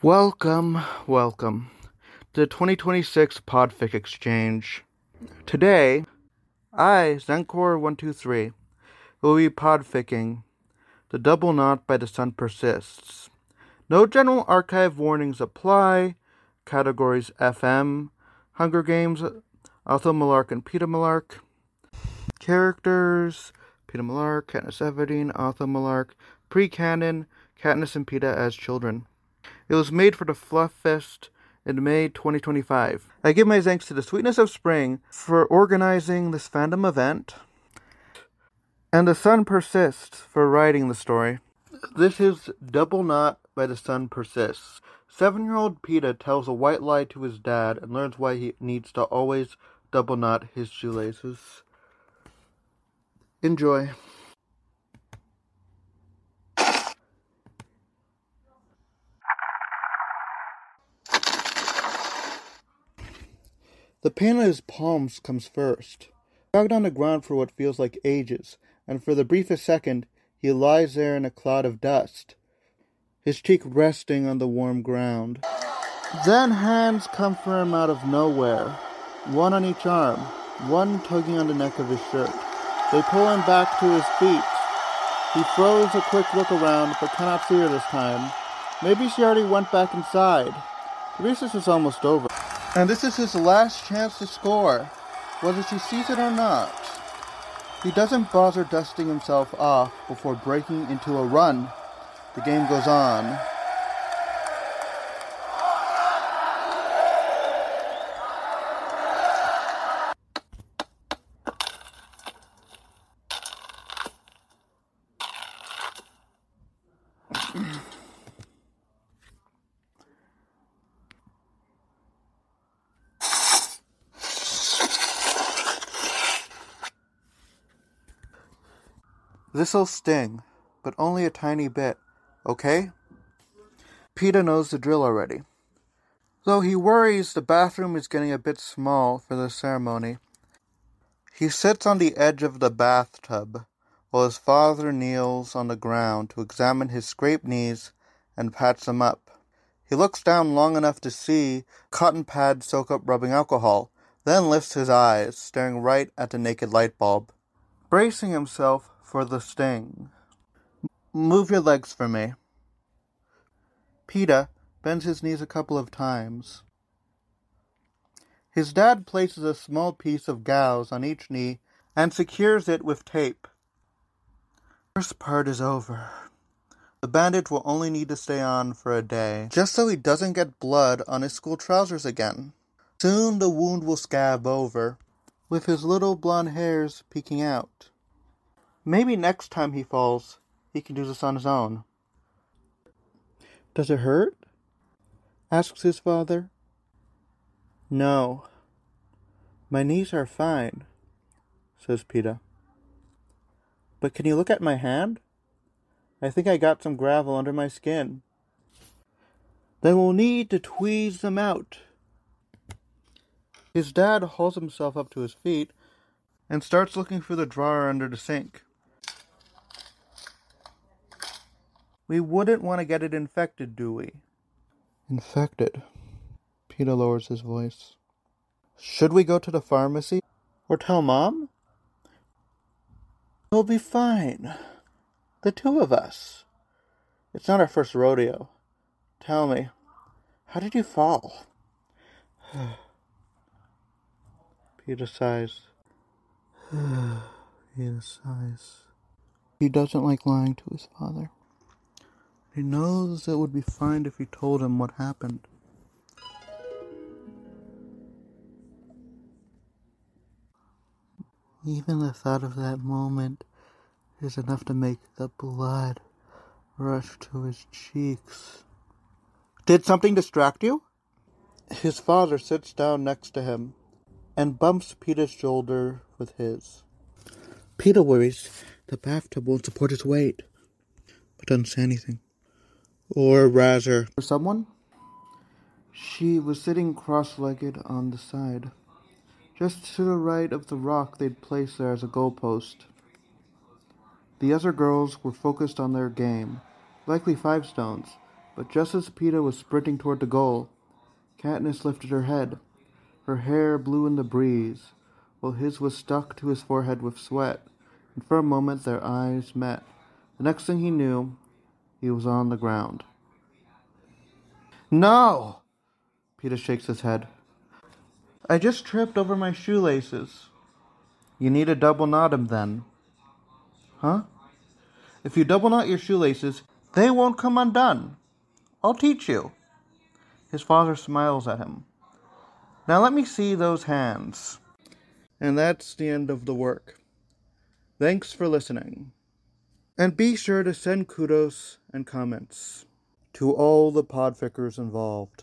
Welcome, welcome to the 2026 Podfic Exchange. Today, I, Zencor123, will be podficking The Double Knot by the Sun Persists. No general archive warnings apply. Categories FM, Hunger Games, Otho Mellark and Peeta Mellark. Characters Peeta Mellark, Katniss Everdeen, Otho Mellark. Pre canon Katniss and Peeta as children. It was made for the Fluff Fest in May 2025. I give my thanks to the Sweetness of Spring for organizing this fandom event, and the Sun Persists for writing the story. This is Double Knot by the Sun Persists. Seven year old Peeta tells a white lie to his dad and learns why he needs to always double knot his shoelaces. Enjoy. The pain on his palms comes first. Dragged on the ground for what feels like ages, and for the briefest second, he lies there in a cloud of dust, his cheek resting on the warm ground. Then hands come for him out of nowhere, one on each arm, one tugging on the neck of his shirt. They pull him back to his feet. He throws a quick look around, but cannot see her this time. Maybe she already went back inside. The recess is almost over. And this is his last chance to score, whether she sees it or not. He doesn't bother dusting himself off before breaking into a run. The game goes on. This'll sting, but only a tiny bit, okay? Peeta knows the drill already. Though he worries the bathroom is getting a bit small for the ceremony, he sits on the edge of the bathtub while his father kneels on the ground to examine his scraped knees and pats them up. He looks down long enough to see cotton pad soak up rubbing alcohol, then lifts his eyes, staring right at the naked light bulb. Bracing himself for the sting. Move your legs for me. Peeta bends his knees a couple of times. His dad places a small piece of gauze on each knee and secures it with tape. First part is over. The bandage will only need to stay on for a day, just so he doesn't get blood on his school trousers again. Soon the wound will scab over, with his little blonde hairs peeking out. Maybe next time he falls, he can do this on his own. Does it hurt? asks his father. No. My knees are fine, says Peeta. But can you look at my hand? I think I got some gravel under my skin. Then we'll need to tweeze them out. His dad hauls himself up to his feet and starts looking for the drawer under the sink. We wouldn't want to get it infected, do we? Infected? Peeta lowers his voice. Should we go to the pharmacy? Or tell Mom? We'll be fine. The two of us. It's not our first rodeo. Tell me, how did you fall? Peeta sighs. Peeta sighs. He doesn't like lying to his father. He knows it would be fine if he told him what happened. Even the thought of that moment is enough to make the blood rush to his cheeks. Did something distract you? His father sits down next to him and bumps Peeta's shoulder with his. Peeta worries the bathtub won't support his weight, but doesn't say anything. Or rather, for someone? She was sitting cross legged on the side, just to the right of the rock they'd placed there as a goalpost. The other girls were focused on their game, likely five stones, But just as Peeta was sprinting toward the goal, Katniss lifted her head. Her hair blew in the breeze, while his was stuck to his forehead with sweat, and for a moment their eyes met. The next thing he knew, he was on the ground. No! Peeta shakes his head. I just tripped over my shoelaces. You need to double knot, knot 'em then. Huh? If you double knot your shoelaces, they won't come undone. I'll teach you. His father smiles at him. Now let me see those hands. And that's the end of the work. Thanks for listening. And be sure to send kudos and comments to all the podfickers involved.